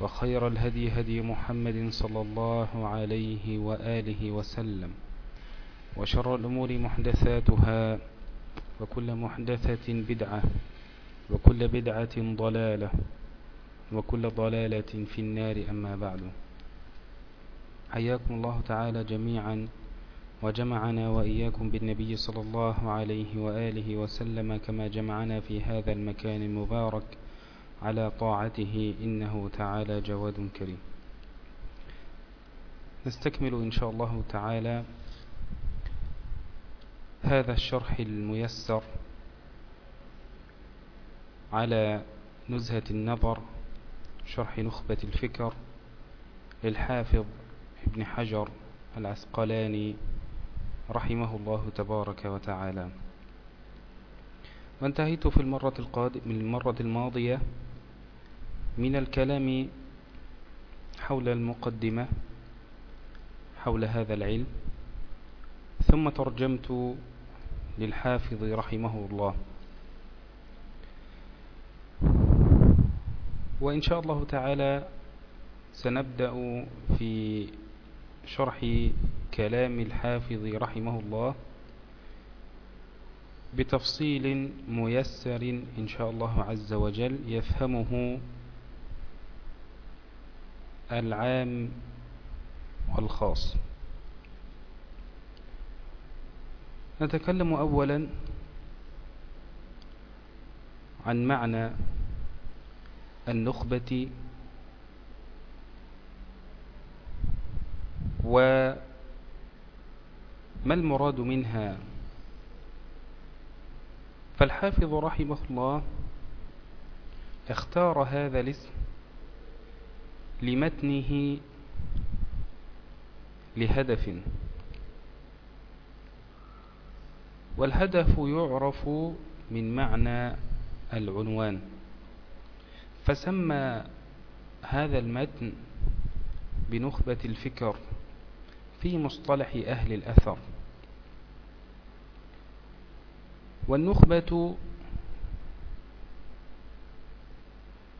وخير الهدي هدي محمد صلى الله عليه وآله وسلم وشر الأمور محدثاتها وكل محدثة بدعة وكل بدعة ضلالة وكل ضلالة في النار أما بعد. حياكم الله تعالى جميعا وجمعنا وإياكم بالنبي صلى الله عليه وآله وسلم كما جمعنا في هذا المكان المبارك على طاعته إنه تعالى جواد كريم. نستكمل إن شاء الله تعالى هذا الشرح الميسر على نزهة النظر شرح نخبة الفكر للحافظ ابن حجر العسقلاني رحمه الله تبارك وتعالى. وانتهيت في المرة, القادم المرة الماضية من الكلام حول المقدمة حول هذا العلم ثم ترجمت للحافظ رحمه الله. وإن شاء الله تعالى سنبدأ في شرح كلام الحافظ رحمه الله بتفصيل ميسر إن شاء الله عز وجل يفهمه العام والخاص. نتكلم أولا عن معنى النخبة وما المراد منها. فالحافظ رحمه الله اختار هذا الاسم لمتنه لهدف. والهدف يعرف من معنى العنوان. فسمى هذا المتن بنخبة الفكر في مصطلح أهل الأثر. والنخبة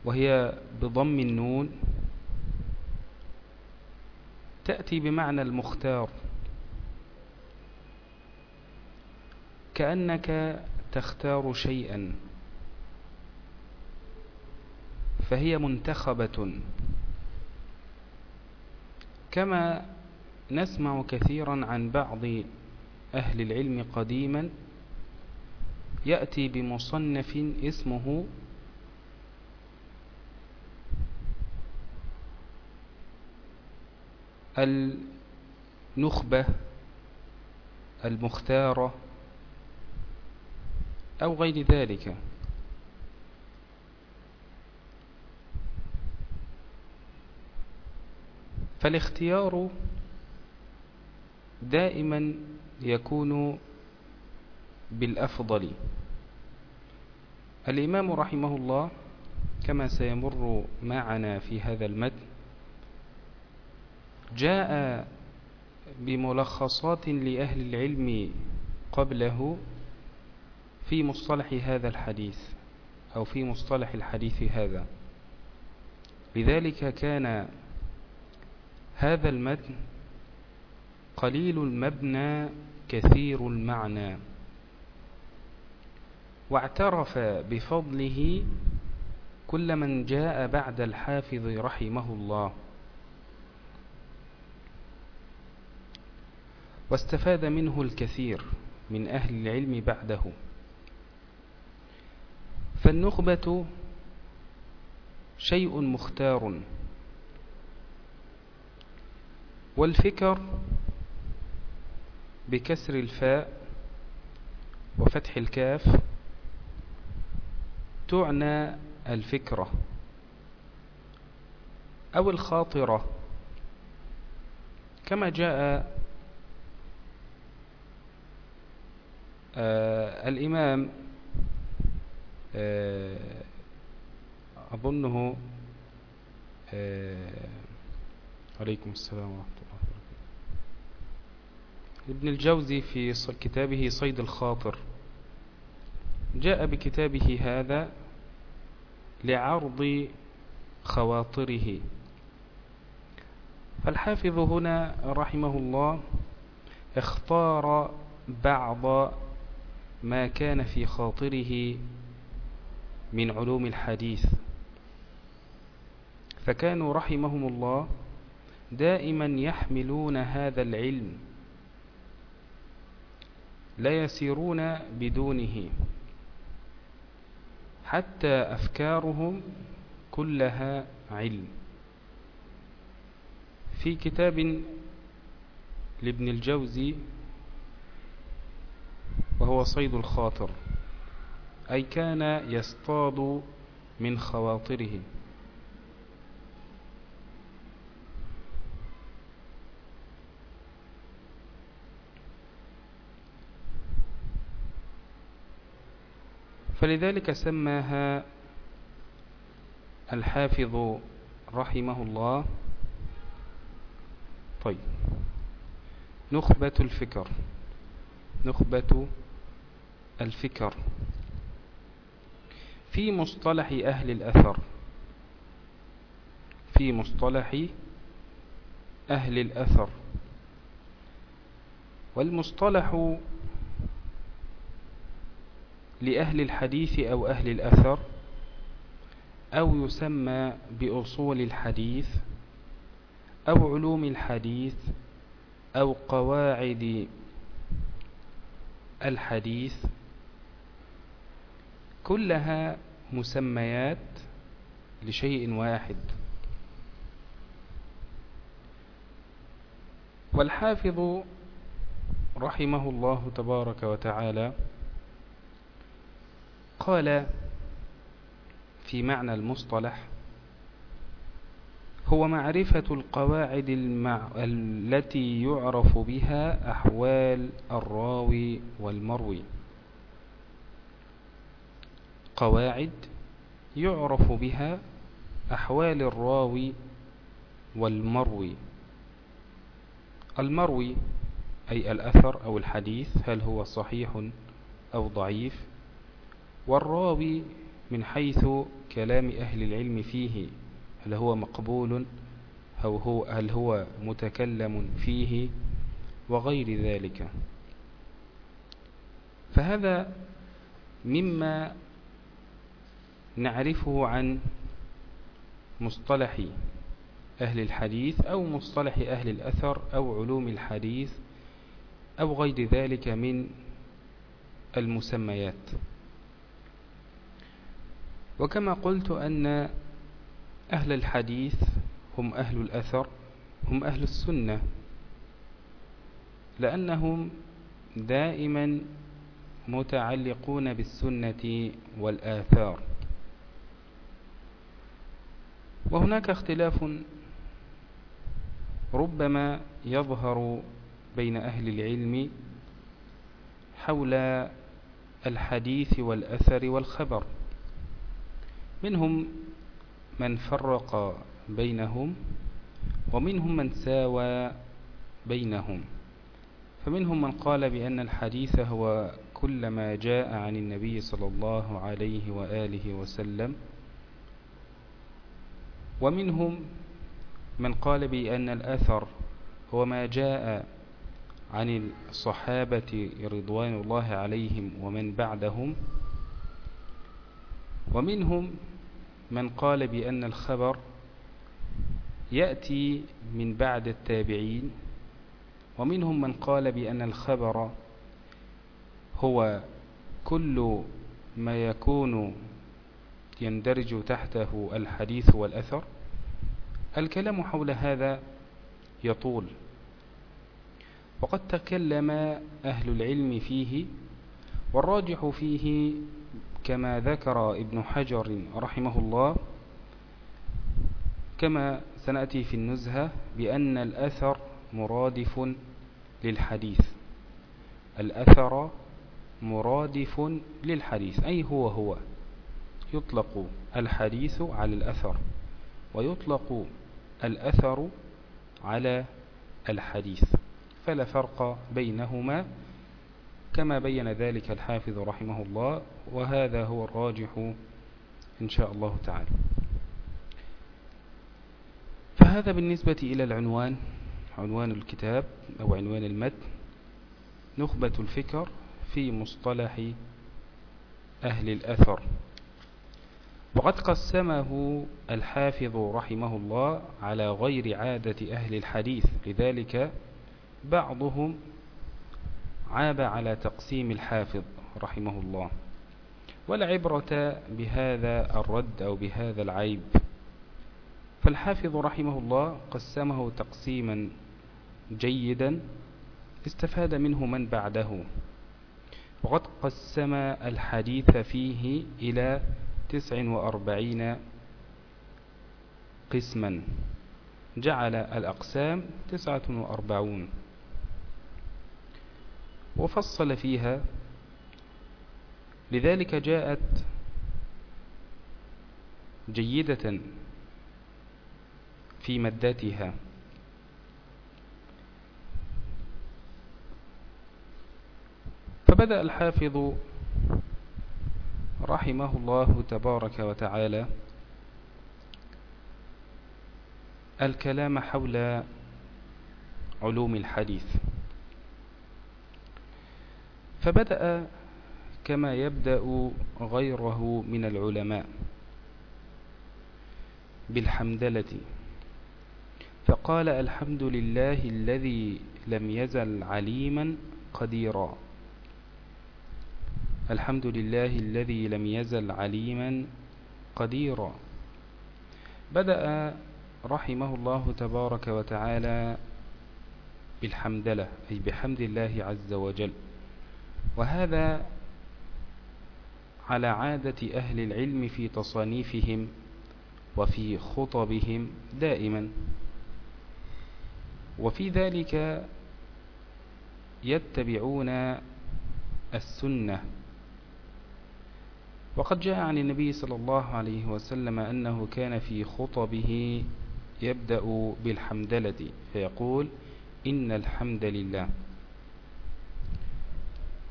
وهي بضم النون تأتي بمعنى المختار. كأنك تختار شيئا. فهي منتخبة. كما نسمع كثيرا عن بعض أهل العلم قديما يأتي بمصنف اسمه النخبة المختارة أو غير ذلك. فالاختيار دائما يكون بالأفضل. الإمام رحمه الله كما سيمر معنا في هذا المتن جاء بملخصات لأهل العلم قبله في مصطلح هذا الحديث أو في مصطلح الحديث هذا. لذلك كان هذا المتن قليل المبنى كثير المعنى. واعترف بفضله كل من جاء بعد الحافظ رحمه الله. واستفاد منه الكثير من أهل العلم بعده. فالنخبة شيء مختار. والفكر بكسر الفاء وفتح الكاف تعنى الفكرة أو الخاطرة. كما جاء آه الإمام آه أظنه آه عليكم السلام ورحمة الله وبركاته. ابن الجوزي في كتابه صيد الخاطر. جاء بكتابه هذا لعرض خواطره. فالحافظ هنا رحمه الله اختار بعض ما كان في خاطره من علوم الحديث. فكانوا رحمهم الله دائما يحملون هذا العلم لا يسيرون بدونه حتى أفكارهم كلها علم. في كتاب لابن الجوزي وهو صيد الخاطر أي كان يصطاد من خواطره. فلذلك سماها الحافظ رحمه الله. طيب نخبة الفكر نخبة الفكر في مصطلح أهل الأثر في مصطلح أهل الأثر. والمصطلح لأهل الحديث أو أهل الأثر أو يسمى بأصول الحديث أو علوم الحديث أو قواعد الحديث. كلها مسميات لشيء واحد. والحافظ رحمه الله تبارك وتعالى قال في معنى المصطلح هو معرفة القواعد المع... التي يعرف بها أحوال الراوي والمروي. قواعد يعرف بها أحوال الراوي والمروي. المروي أي الأثر أو الحديث هل هو صحيح أو ضعيف؟ والراوي من حيث كلام أهل العلم فيه هل هو مقبول أو هو هل هو متكلم فيه وغير ذلك. فهذا مما نعرفه عن مصطلح أهل الحديث أو مصطلح أهل الأثر أو علوم الحديث أو غير ذلك من المسميات. وكما قلت أن أهل الحديث هم أهل الأثر هم أهل السنة لأنهم دائما متعلقون بالسنة والآثار. وهناك اختلاف ربما يظهر بين أهل العلم حول الحديث والأثر والخبر. منهم من فرق بينهم ومنهم من ساوى بينهم. فمنهم من قال بأن الحديث هو كل ما جاء عن النبي صلى الله عليه وآله وسلم ومنهم من قال بأن الأثر هو ما جاء عن الصحابة رضوان الله عليهم ومن بعدهم ومنهم من قال بأن الخبر يأتي من بعد التابعين ومنهم من قال بأن الخبر هو كل ما يكون يندرج تحته الحديث والأثر؟ الكلام حول هذا يطول. وقد تكلم أهل العلم فيه والراجح فيه كما ذكر ابن حجر رحمه الله كما سنأتي في النزهة بأن الأثر مرادف للحديث. الأثر مرادف للحديث أي هو هو. يطلق الحديث على الأثر ويطلق الأثر على الحديث فلا فرق بينهما كما بين ذلك الحافظ رحمه الله وهذا هو الراجح إن شاء الله تعالى. فهذا بالنسبة إلى العنوان عنوان الكتاب أو عنوان المتن نخبة الفكر في مصطلح أهل الأثر. وقد قسمه الحافظ رحمه الله على غير عادة أهل الحديث لذلك بعضهم عاب على تقسيم الحافظ رحمه الله. ولا عبرة بهذا الرد أو بهذا العيب. فالحافظ رحمه الله قسمه تقسيما جيدا استفاد منه من بعده. وقد قسم الحديث فيه إلى تسع وأربعين قسما. جعل الأقسام تسعة وأربعون. وفصل فيها لذلك جاءت جيدة في مدتها فبدأ الحافظ رحمه الله تبارك وتعالى الكلام حول علوم الحديث. فبدأ كما يبدأ غيره من العلماء بالحمدلة. فقال الحمد لله الذي لم يزل عليما قديرا. الحمد لله الذي لم يزل عليما قديرا. بدأ رحمه الله تبارك وتعالى بالحمدلة أي بحمد الله عز وجل. وهذا على عادة أهل العلم في تصانيفهم وفي خطبهم دائما. وفي ذلك يتبعون السنة وقد جاء عن النبي صلى الله عليه وسلم أنه كان في خطبه يبدأ بالحمدلة فيقول إن الحمد لله.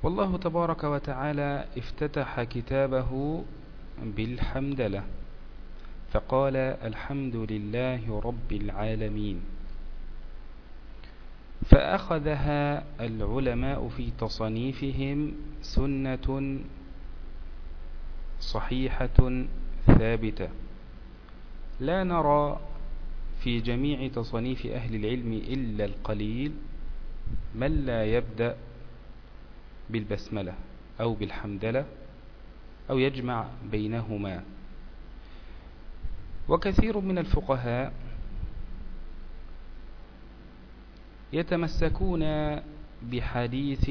والله تبارك وتعالى افتتح كتابه بالحمدلة فقال الحمد لله رب العالمين. فأخذها العلماء في تصنيفهم سنة صحيحة ثابتة. لا نرى في جميع تصنيف أهل العلم إلا القليل من لا يبدأ بالبسملة أو بالحمدلة أو يجمع بينهما. وكثير من الفقهاء يتمسكون بحديث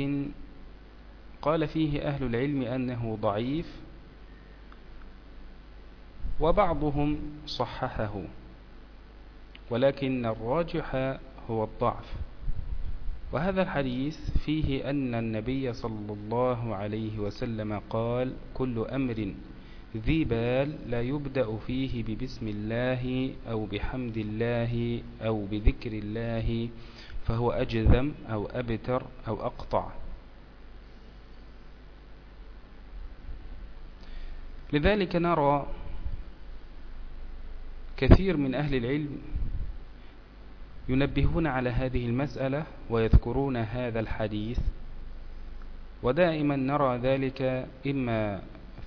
قال فيه أهل العلم أنه ضعيف وبعضهم صححه ولكن الراجح هو الضعف. وهذا الحديث فيه أن النبي صلى الله عليه وسلم قال كل أمر ذي بال لا يبدأ فيه ببسم الله أو بحمد الله أو بذكر الله فهو أجذم أو أبتر أو أقطع. لذلك نرى كثير من أهل العلم ينبهون على هذه المسألة ويذكرون هذا الحديث ودائما نرى ذلك إما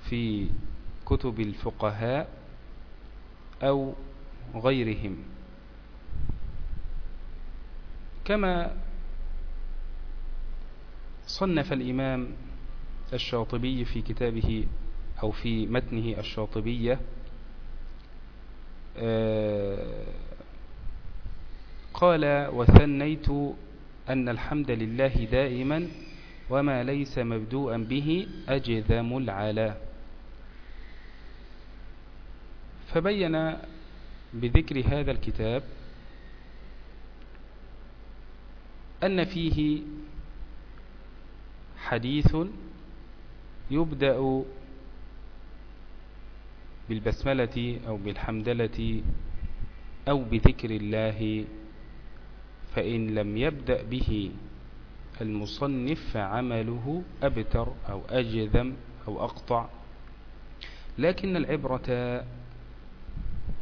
في كتب الفقهاء أو غيرهم. كما صنف الإمام الشاطبي في كتابه أو في متنه الشاطبية قال وثنيت أن الحمد لله دائما وما ليس مبدوءا به أجذم العلا. فبين بذكر هذا الكتاب أن فيه حديث يبدأ بالبسملة أو بالحمدلة أو بذكر الله فإن لم يبدأ به المصنف فعمله أبتر أو أجذم أو أقطع. لكن العبرة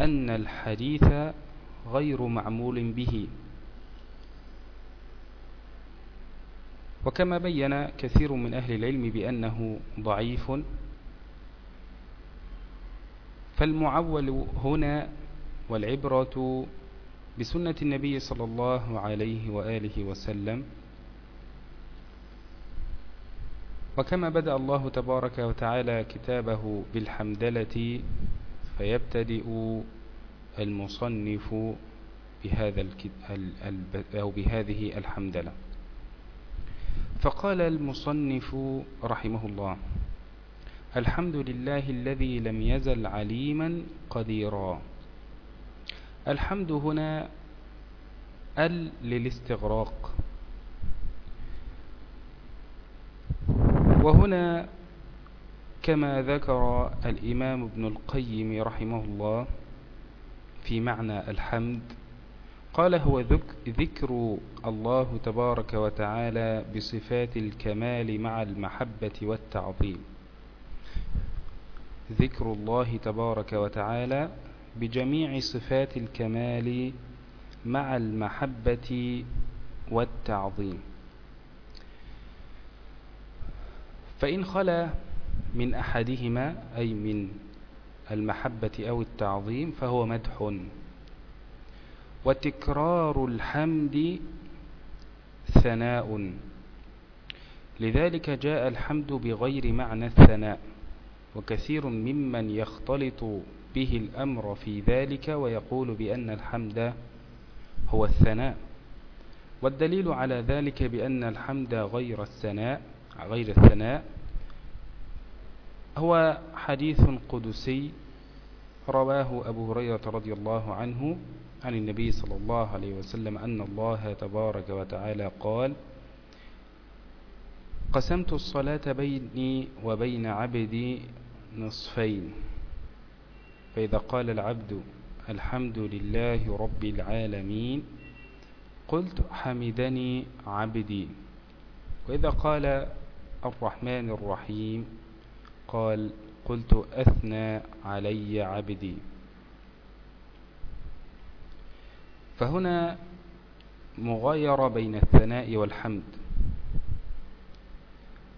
أن الحديث غير معمول به. وكما بين كثير من أهل العلم بأنه ضعيف فالمعول هنا والعبرة بسنة النبي صلى الله عليه وآله وسلم. وكما بدأ الله تبارك وتعالى كتابه بالحمدلة فيبتدئ المصنف بهذا أو بهذه الحمدلة. فقال المصنف رحمه الله الحمد لله الذي لم يزل عليما قديرا. الحمد هنا ال للاستغراق. وهنا كما ذكر الإمام ابن القيم رحمه الله في معنى الحمد قال هو ذكر الله تبارك وتعالى بصفات الكمال مع المحبة والتعظيم. ذكر الله تبارك وتعالى بجميع صفات الكمال مع المحبة والتعظيم. فإن خلا من أحدهما أي من المحبة أو التعظيم فهو مدح. وتكرار الحمد ثناء. لذلك جاء الحمد بغير معنى الثناء. وكثير ممن يختلط به الأمر في ذلك ويقول بأن الحمد هو الثناء. والدليل على ذلك بأن الحمد غير الثناء غير الثناء هو حديث قدسي رواه أبو هريرة رضي الله عنه عن النبي صلى الله عليه وسلم أن الله تبارك وتعالى قال قسمت الصلاة بيني وبين عبدي نصفين. فإذا قال العبد الحمد لله رب العالمين قلت حمدني عبدي. وإذا قال الرحمن الرحيم قال قلت أثنى علي عبدي. فهنا مغايرة بين الثناء والحمد.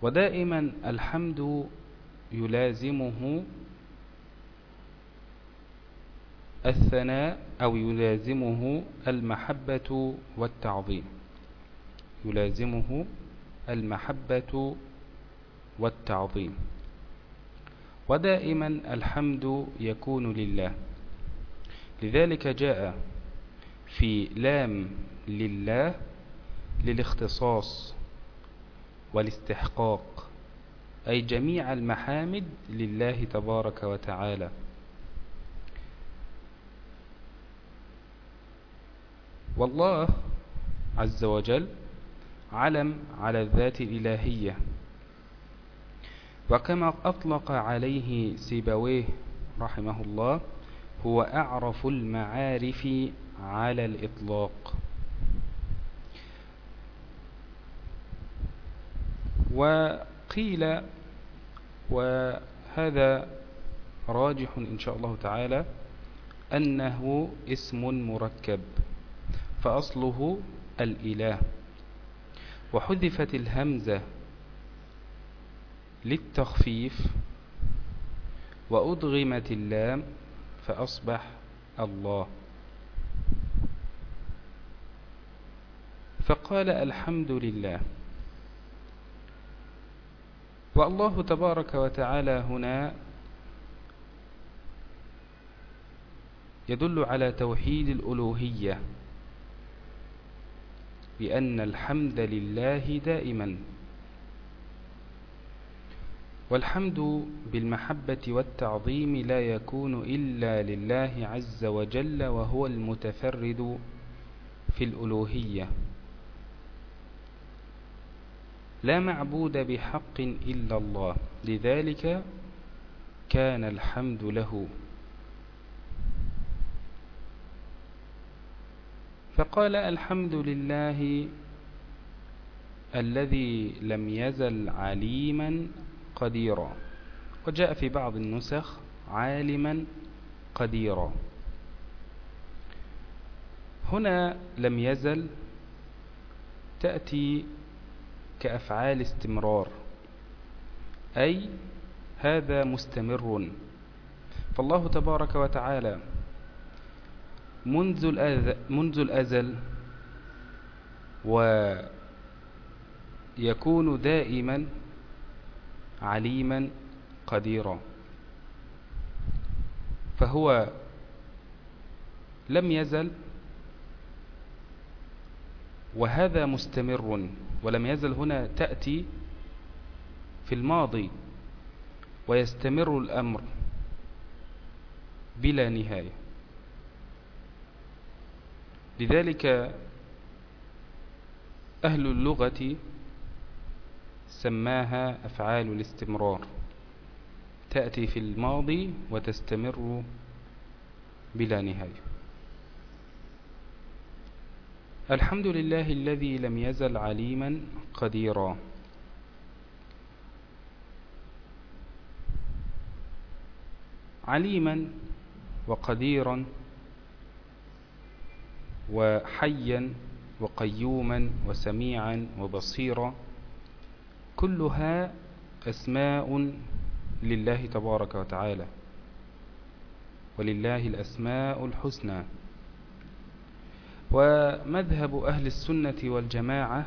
ودائما الحمد يلازمه الثناء أو يلازمه المحبة والتعظيم. يلازمه المحبة والتعظيم. ودائما الحمد يكون لله. لذلك جاء في لام لله للاختصاص والاستحقاق. أي جميع المحامد لله تبارك وتعالى. والله عز وجل علم على الذات الإلهية وكما أطلق عليه سيبويه رحمه الله هو أعرف المعارف على الإطلاق. وقيل وهذا راجح إن شاء الله تعالى أنه اسم مركب فأصله الإله. وحذفت الهمزة للتخفيف وأدغمت اللام فأصبح الله. فقال الحمد لله. والله تبارك وتعالى هنا يدل على توحيد الألوهية بأن الحمد لله دائما. والحمد بالمحبة والتعظيم لا يكون إلا لله عز وجل وهو المتفرد في الألوهية. لا معبود بحق إلا الله. لذلك كان الحمد له. فقال الحمد لله الذي لم يزل عليما قديرا. وجاء في بعض النسخ عالما قديرا. هنا لم يزل تأتي كأفعال استمرار أي هذا مستمر. فالله تبارك وتعالى منذ الأزل, منذ الأزل ويكون دائما عليما قديرا. فهو لم يزل وهذا مستمر. ولم يزل هنا تأتي في الماضي ويستمر الأمر بلا نهاية. لذلك أهل اللغة سماها أفعال الاستمرار. تأتي في الماضي وتستمر بلا نهاية. الحمد لله الذي لم يزل عليما قديرا. عليما وقديرا وحيا وقيوما وسميعا وبصيرا كلها أسماء لله تبارك وتعالى ولله الأسماء الحسنى. ومذهب أهل السنة والجماعة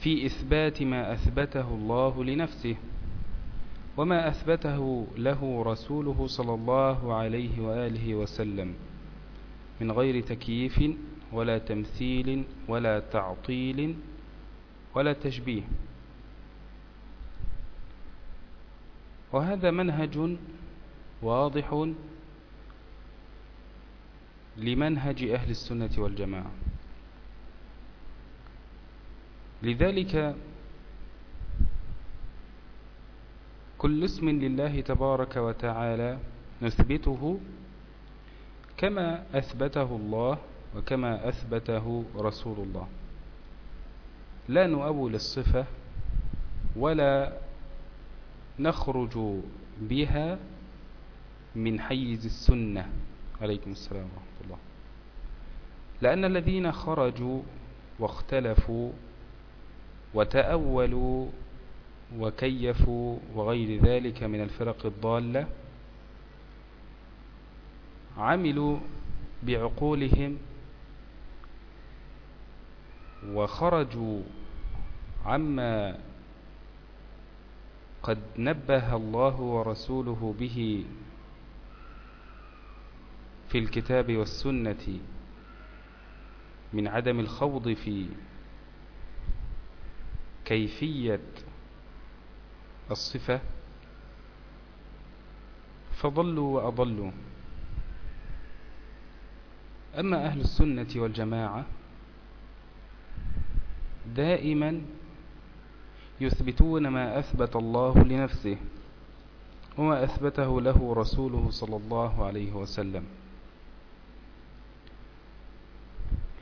في إثبات ما أثبته الله لنفسه وما أثبته له رسوله صلى الله عليه وآله وسلم من غير تكييف ولا تمثيل ولا تعطيل ولا تشبيه. وهذا منهج واضح لمنهج أهل السنة والجماعة. لذلك كل اسم لله تبارك وتعالى نثبته كما أثبته الله وكما أثبته رسول الله. لا نؤول الصفة ولا نخرج بها من حيز السنة. عليكم السلام ورحمة لأن الذين خرجوا واختلفوا وتأولوا وكيفوا وغير ذلك من الفرق الضالة عملوا بعقولهم وخرجوا عما قد نبه الله ورسوله به في الكتاب والسنة من عدم الخوض في كيفية الصفة فضلوا وأضلوا. أما أهل السنة والجماعة دائما يثبتون ما أثبت الله لنفسه وما أثبته له رسوله صلى الله عليه وسلم.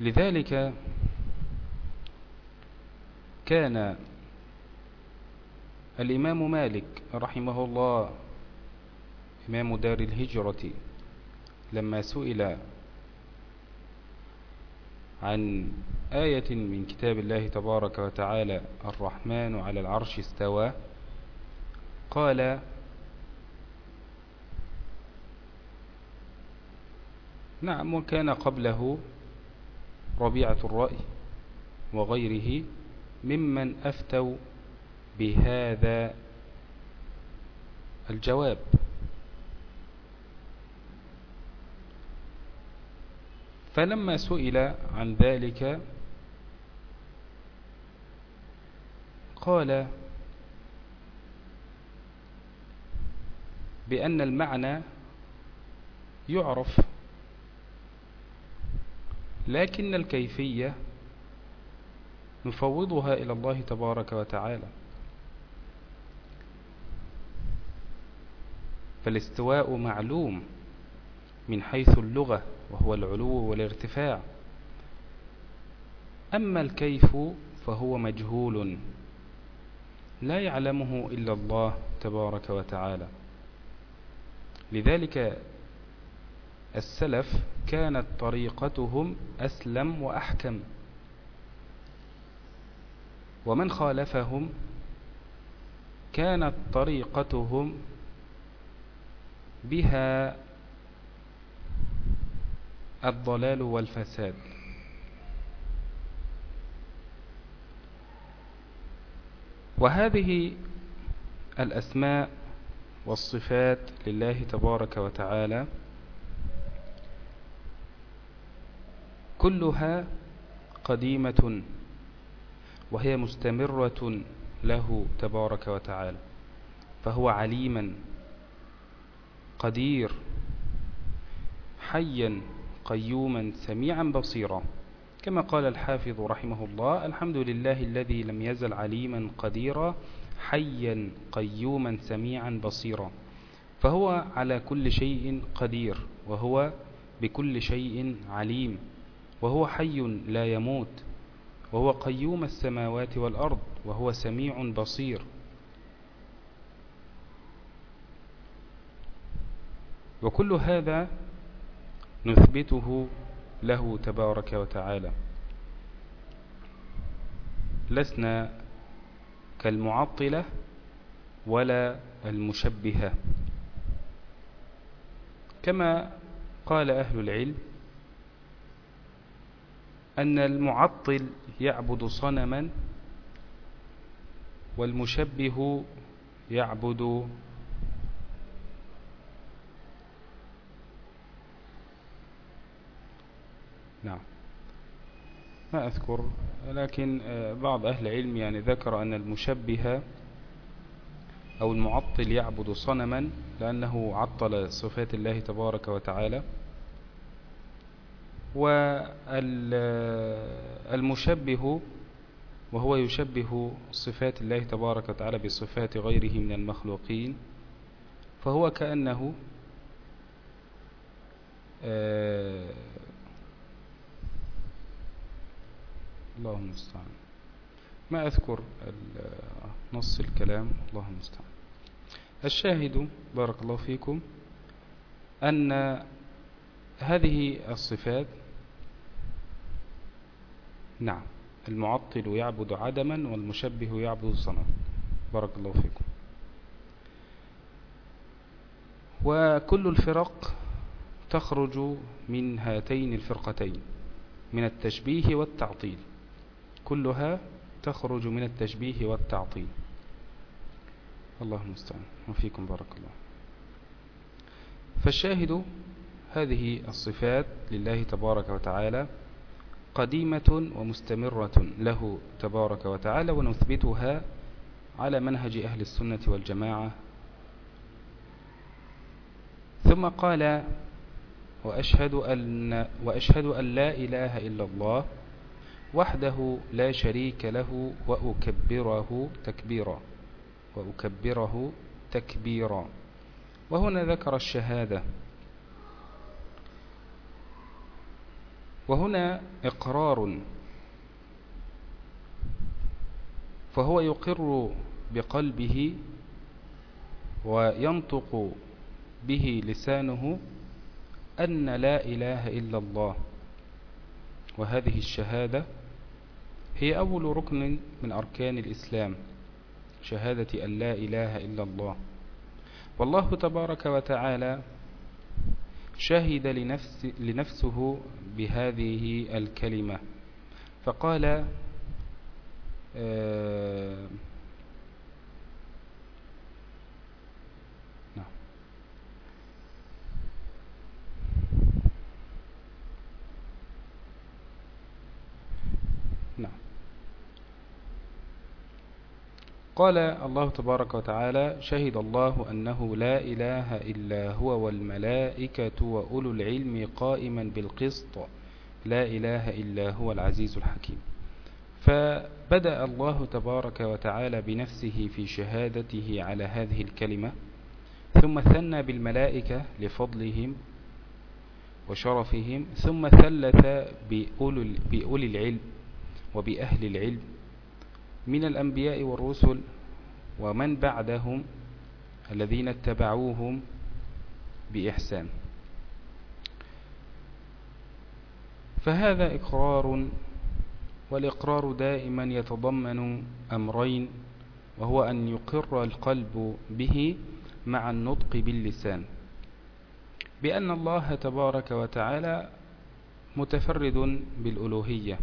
لذلك كان الإمام مالك رحمه الله إمام دار الهجرة لما سئل عن آية من كتاب الله تبارك وتعالى الرحمن على العرش استوى قال نعم وكان قبله ربيعة الرأي وغيره ممن أفتوا بهذا الجواب. فلما سئل عن ذلك قال بأن المعنى يعرف لكن الكيفية نفوضها إلى الله تبارك وتعالى. فالاستواء معلوم من حيث اللغة وهو العلو والارتفاع. أما الكيف فهو مجهول لا يعلمه إلا الله تبارك وتعالى. لذلك السلف كانت طريقتهم أسلم وأحكم. ومن خالفهم كانت طريقتهم بها الضلال والفساد. وهذه الأسماء والصفات لله تبارك وتعالى كلها قديمة وهي مستمرة له تبارك وتعالى فهو عليما قدير حيا قيوما سميعا بصيرا. كما قال الحافظ رحمه الله الحمد لله الذي لم يزل عليما قديرا حيا قيوما سميعا بصيرا. فهو على كل شيء قدير وهو بكل شيء عليم. وهو حي لا يموت وهو قيوم السماوات والأرض وهو سميع بصير. وكل هذا نثبته له تبارك وتعالى. لسنا كالمعطلة ولا المشبهة. كما قال أهل العلم أن المعطل يعبد صنما والمشبه يعبد نعم. ما أذكر لكن آه، بعض أهل العلم يعني ذكر أن المشبه أو المعطل يعبد صنما لأنه عطل صفات الله تبارك وتعالى. والمشبه وهو يشبه صفات الله تبارك وتعالى بصفات غيره من المخلوقين فهو كأنه آه، اللهم المستعان ما أذكر نص الكلام اللهم المستعان الشاهد بارك الله فيكم أن هذه الصفات نعم. المعطل يعبد عدما والمشبه يعبد صنم بارك الله فيكم. وكل الفرق تخرج من هاتين الفرقتين من التشبيه والتعطيل. كلها تخرج من التشبيه والتعطيل. الله المستعان وفيكم بارك الله. فالشاهد هذه الصفات لله تبارك وتعالى قديمة ومستمرة له تبارك وتعالى ونثبتها على منهج أهل السنة والجماعة. ثم قال وأشهد أن, وأشهد أن لا إله إلا الله وحده لا شريك له وأكبره تكبيرا وأكبره تكبيرا. وهنا ذكر الشهادة. وهنا إقرار. فهو يقر بقلبه وينطق به لسانه أن لا إله إلا الله. وهذه الشهادة هي أول ركن من أركان الإسلام شهادة أن لا إله إلا الله. والله تبارك وتعالى شهد لنفس لنفسه بهذه الكلمة. فقال آه قال الله تبارك وتعالى شهد الله أنه لا إله إلا هو والملائكة وأولو العلم قائما بالقسط. لا إله إلا هو العزيز الحكيم. فبدأ الله تبارك وتعالى بنفسه في شهادته على هذه الكلمة ثم ثنى بالملائكة لفضلهم وشرفهم ثم ثلث بأولي العلم وبأهل العلم. من الأنبياء والرسل ومن بعدهم الذين اتبعوهم بإحسان. فهذا إقرار والإقرار دائما يتضمن أمرين وهو أن يقر القلب به مع النطق باللسان. بأن الله تبارك وتعالى متفرد بالألوهية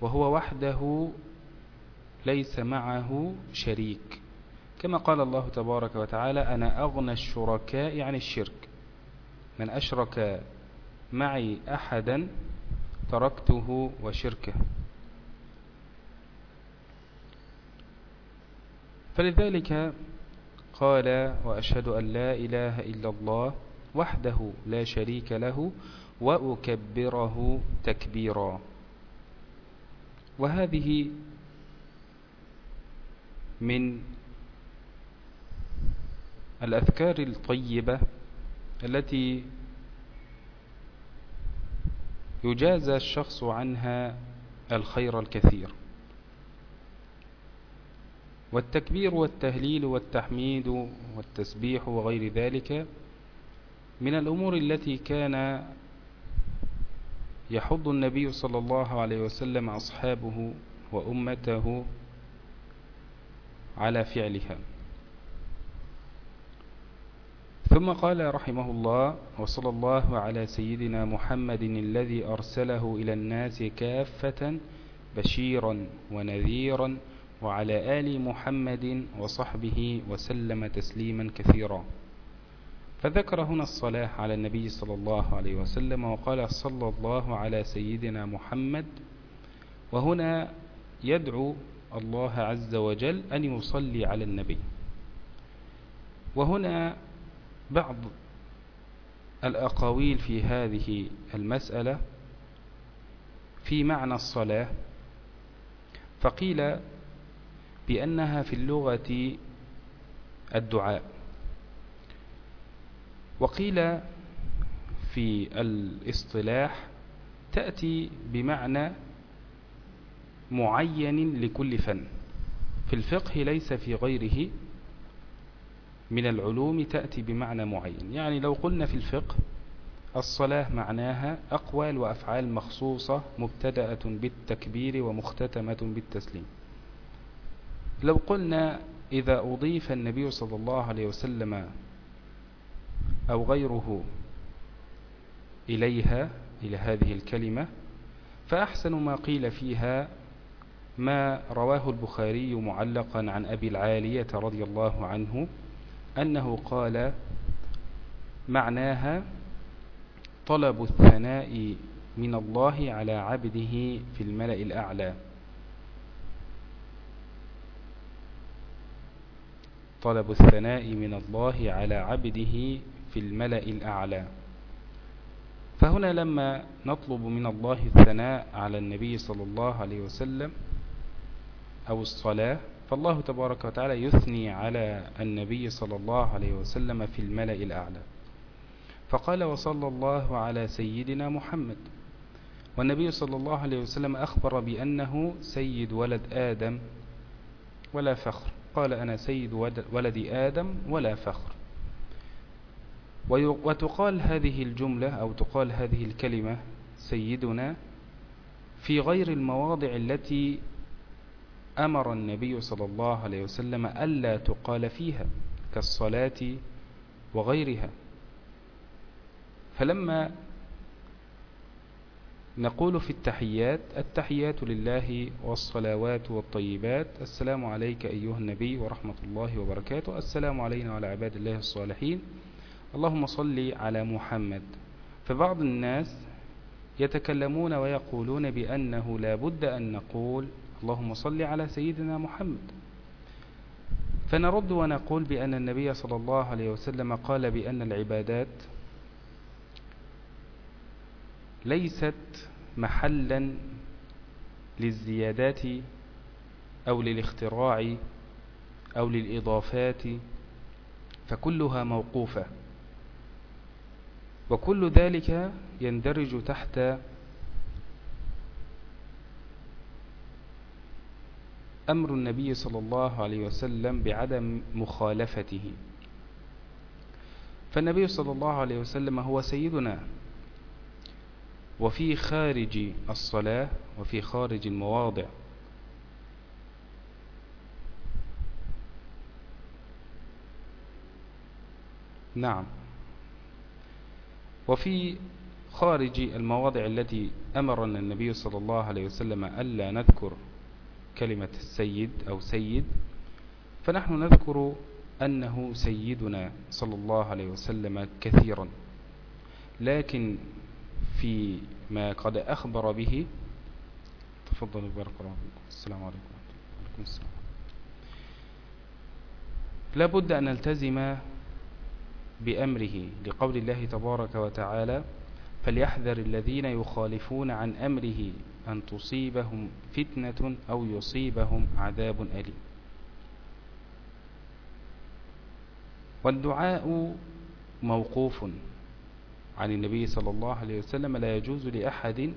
وهو وحده ليس معه شريك. كما قال الله تبارك وتعالى أنا أغنى الشركاء عن الشرك. من أشرك معي أحدا تركته وشركه. فلذلك قال وأشهد أن لا إله إلا الله وحده لا شريك له وأكبره تكبيرا. وهذه من الأذكار الطيبة التي يجازى الشخص عنها الخير الكثير. والتكبير والتهليل والتحميد والتسبيح وغير ذلك من الأمور التي كان يحض النبي صلى الله عليه وسلم أصحابه وأمته على فعلها. ثم قال رحمه الله وصلى الله على سيدنا محمد الذي أرسله إلى الناس كافة بشيرا ونذيرا وعلى آل محمد وصحبه وسلم تسليما كثيرا. فذكر هنا الصلاة على النبي صلى الله عليه وسلم وقال صلى الله على سيدنا محمد. وهنا يدعو الله عز وجل أن يصلي على النبي. وهنا بعض الأقاويل في هذه المسألة في معنى الصلاة. فقيل بأنها في اللغة الدعاء. وقيل في الاصطلاح تأتي بمعنى معين لكل فن. في الفقه ليس في غيره من العلوم تأتي بمعنى معين. يعني لو قلنا في الفقه الصلاة معناها أقوال وأفعال مخصوصة مبتدأة بالتكبير ومختتمة بالتسليم. لو قلنا إذا أضيف النبي صلى الله عليه وسلم أو غيره إليها إلى هذه الكلمة فأحسن ما قيل فيها ما رواه البخاري معلقا عن أبي العالية رضي الله عنه أنه قال معناها طلب الثناء من الله على عبده في الملأ الأعلى. طلب الثناء من الله على عبده في الملأ الأعلى. فهنا لما نطلب من الله الثناء على النبي صلى الله عليه وسلم أو الصلاة فالله تبارك وتعالى يثني على النبي صلى الله عليه وسلم في الملأ الأعلى. فقال وصلى الله على سيدنا محمد. والنبي صلى الله عليه وسلم أخبر بأنه سيد ولد آدم ولا فخر. قال أنا سيد ولد آدم ولا فخر. وتقال هذه الجملة أو تقال هذه الكلمة سيدنا في غير المواضع التي أمر النبي صلى الله عليه وسلم ألا تقال فيها كالصلاة وغيرها. فلما نقول في التحيات التحيات لله والصلوات والطيبات السلام عليك أيها النبي ورحمة الله وبركاته السلام علينا وعلى عباد الله الصالحين. اللهم صل على محمد. فبعض الناس يتكلمون ويقولون بأنه لا بد أن نقول اللهم صل على سيدنا محمد. فنرد ونقول بأن النبي صلى الله عليه وسلم قال بأن العبادات ليست محلا للزيادات أو للاختراع أو للإضافات فكلها موقوفة. وكل ذلك يندرج تحت أمر النبي صلى الله عليه وسلم بعدم مخالفته. فالنبي صلى الله عليه وسلم هو سيدنا وفي خارج الصلاة وفي خارج المواضع. نعم. وفي خارج المواضع التي أمرنا النبي صلى الله عليه وسلم ألا نذكر. كلمة السيد أو سيد فنحن نذكر أنه سيدنا صلى الله عليه وسلم كثيرا لكن في ما قد أخبر به تفضل بارك الله فيكم السلام عليكم. وعليكم السلام. لا بد أن نلتزم بأمره لقول الله تبارك وتعالى فليحذر الذين يخالفون عن أمره أن تصيبهم فتنة أو يصيبهم عذاب أليم. والدعاء موقوف عن النبي صلى الله عليه وسلم لا يجوز لأحد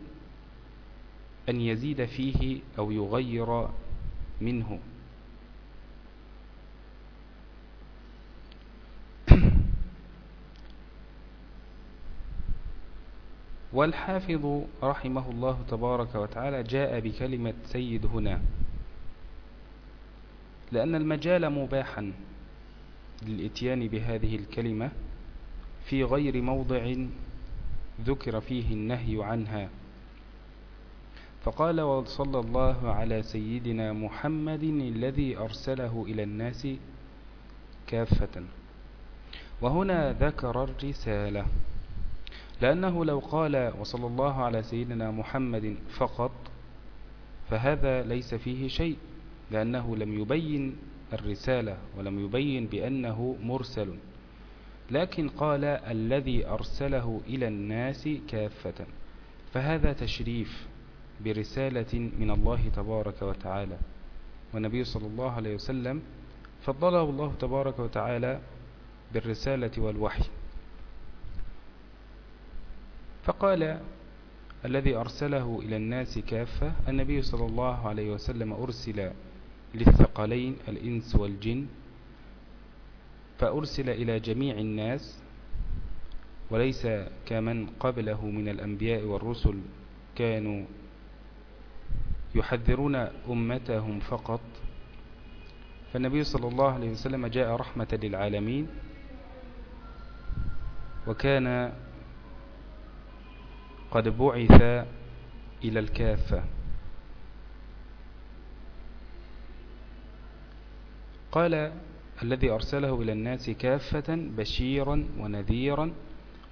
أن يزيد فيه أو يغير منه. والحافظ رحمه الله تبارك وتعالى جاء بكلمة سيد هنا. لأن المجال مباحا للإتيان بهذه الكلمة في غير موضع ذكر فيه النهي عنها. فقال وصلى الله على سيدنا محمد الذي أرسله إلى الناس كافة. وهنا ذكر الرسالة. لأنه لو قال وصلى الله على سيدنا محمد فقط فهذا ليس فيه شيء لأنه لم يبين الرسالة ولم يبين بأنه مرسل لكن قال الذي أرسله إلى الناس كافة. فهذا تشريف برسالة من الله تبارك وتعالى. والنبي صلى الله عليه وسلم فضله الله تبارك وتعالى بالرسالة والوحي. فقال الذي أرسله إلى الناس كافة النبي صلى الله عليه وسلم أرسل للثقلين الإنس والجن فأرسل إلى جميع الناس وليس كمن قبله من الأنبياء والرسل كانوا يحذرون أمتهم فقط. فالنبي صلى الله عليه وسلم جاء رحمة للعالمين وكان قد بعث إلى الكافة قال الذي أرسله إلى الناس كافة بشيرا ونذيرا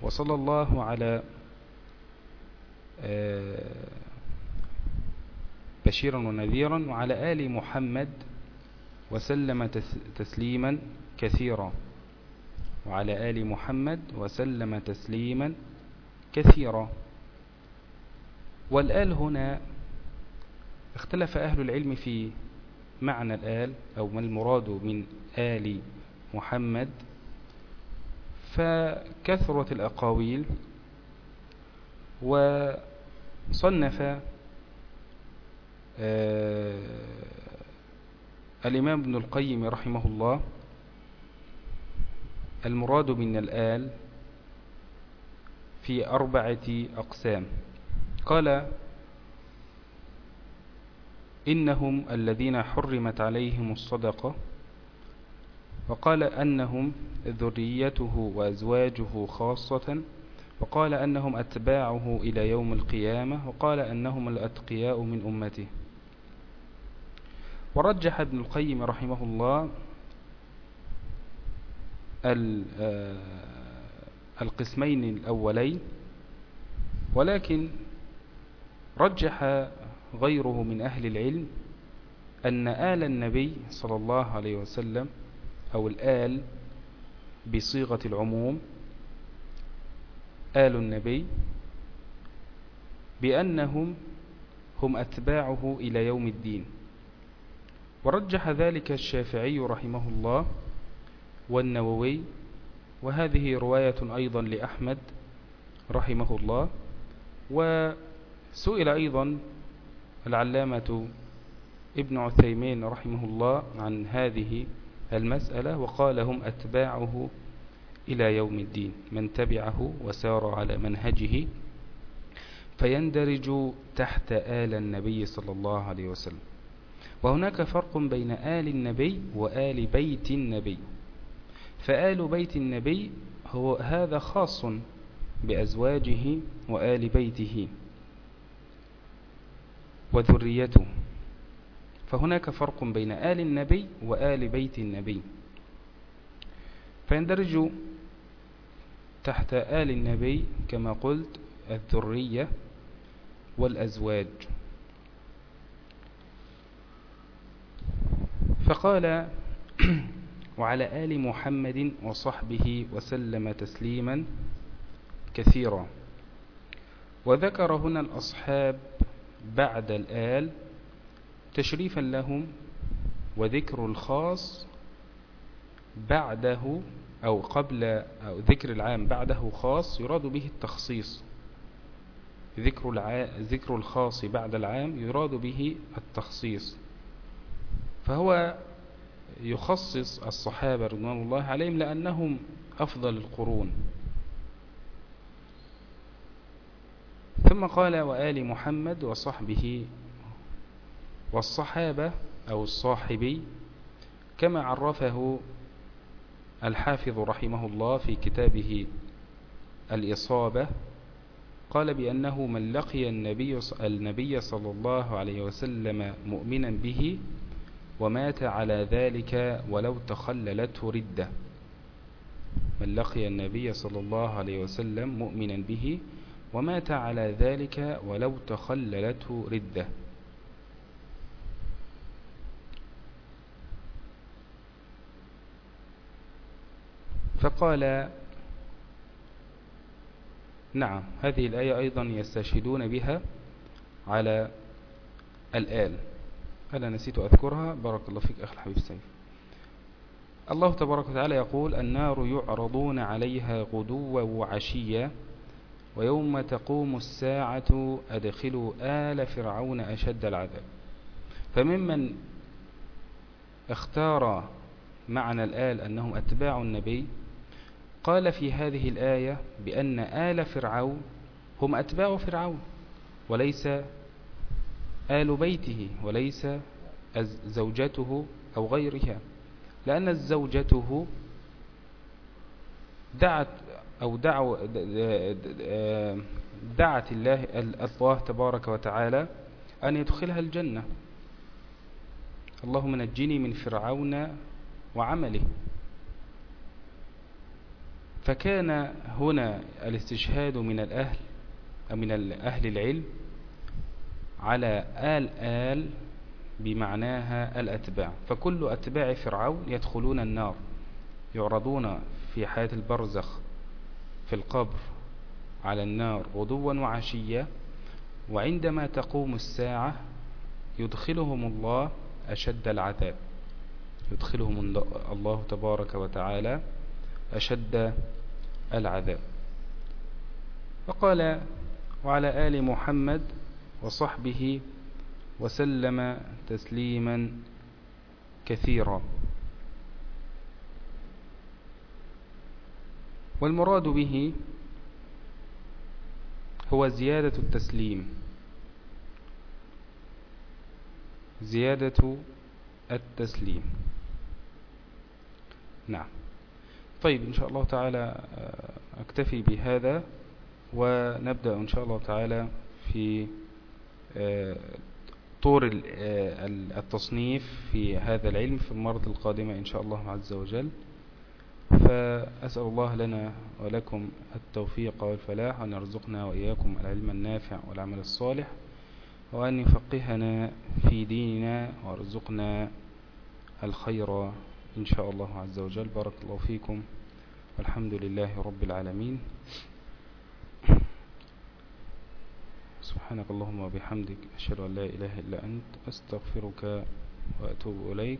وصلى الله على آه، بشيرا ونذيرا وعلى آل محمد وسلم تسليما كثيرا. وعلى آل محمد وسلم تسليما كثيرا. والآل هنا اختلف أهل العلم في معنى الآل أو ما المراد من آل محمد. فكثرت الأقاويل وصنف آه، الإمام ابن القيم رحمه الله المراد من الآل في أربعة أقسام. قال إنهم الذين حرمت عليهم الصدقة وقال أنهم ذريته وأزواجه خاصة وقال أنهم أتباعه إلى يوم القيامة وقال أنهم الأتقياء من أمته. ورجح ابن القيم رحمه الله آه، القسمين الأولين ولكن رجح غيره من أهل العلم أن آل النبي صلى الله عليه وسلم أو الآل بصيغة العموم آل النبي بأنهم هم أتباعه إلى يوم الدين. ورجح ذلك الشافعي رحمه الله والنووي وهذه رواية أيضا لأحمد رحمه الله وسئل أيضا العلامة ابن عثيمين رحمه الله عن هذه المسألة وقال هم أتباعه إلى يوم الدين من تبعه وسار على منهجه فيندرج تحت آل النبي صلى الله عليه وسلم. وهناك فرق بين آل النبي وآل بيت النبي. فآل بيت النبي هو هذا خاص بأزواجه وآل بيته. وذريته. فهناك فرق بين آل النبي وآل بيت النبي. فيندرج تحت آل النبي كما قلت الذرية والأزواج. فقال وعلى آل محمد وصحبه وسلم تسليما كثيرا. وذكر هنا الأصحاب بعد الآل تشريفا لهم وذكر الخاص بعده أو قبل أو ذكر العام بعده خاص يراد به التخصيص. ذكر, الع... ذكر الخاص بعد العام يراد به التخصيص. فهو يخصص الصحابة رضوان الله عليهم لأنهم أفضل القرون. ثم قال وآل محمد وصحبه والصحابة أو الصاحبي كما عرفه الحافظ رحمه الله في كتابه الإصابة قال بأنه من لقي النبي, النبي صلى الله عليه وسلم مؤمنا به ومات على ذلك ولو تخللته ردة. من لقي النبي صلى الله عليه وسلم مؤمنا به ومات على ذلك ولو تخللته ردة. فقال نعم هذه الآية أيضا يستشهدون بها على الآل. أنا نسيت أذكرها؟ بارك الله فيك أخي الحبيب سيف الله تبارك وتعالى يقول النار يعرضون عليها غدوا وعشيا. ويوم تقوم الساعة أدخلوا آل فرعون أشد العذاب. فممن اختار معنى الآل أنهم أتباع النبي قال في هذه الآية بأن آل فرعون هم أتباع فرعون وليس آل بيته وليس زوجته أو غيرها لأن زوجته دعت أو دعوا دعت الله الله تبارك وتعالى أن يدخلها الجنة. اللهم نجني من فرعون وعمله. فكان هنا الاستشهاد من الأهل من أهل العلم على آل آل بمعناها الأتباع. فكل أتباع فرعون يدخلون النار يعرضون في حياة البرزخ. في القبر على النار غدوا وعشيا وعندما تقوم الساعة يدخلهم الله أشد العذاب. يدخلهم الله تبارك وتعالى أشد العذاب. فقال وعلى آل محمد وصحبه وسلم تسليما كثيرا. والمراد به هو زيادة التسليم. زيادة التسليم. نعم. طيب إن شاء الله تعالى آه، أكتفي بهذا ونبدأ إن شاء الله تعالى في آه، طور آه، التصنيف في هذا العلم في المرة القادمة إن شاء الله عز وجل. فأسأل الله لنا ولكم التوفيق والفلاح وأن يرزقنا وإياكم العلم النافع والعمل الصالح وأن يفقهنا في ديننا وارزقنا الخير إن شاء الله عز وجل. بارك الله فيكم. والحمد لله رب العالمين. سبحانك اللهم وبحمدك أشهد أن لا إله إلا أنت أستغفرك وأتوب إليك.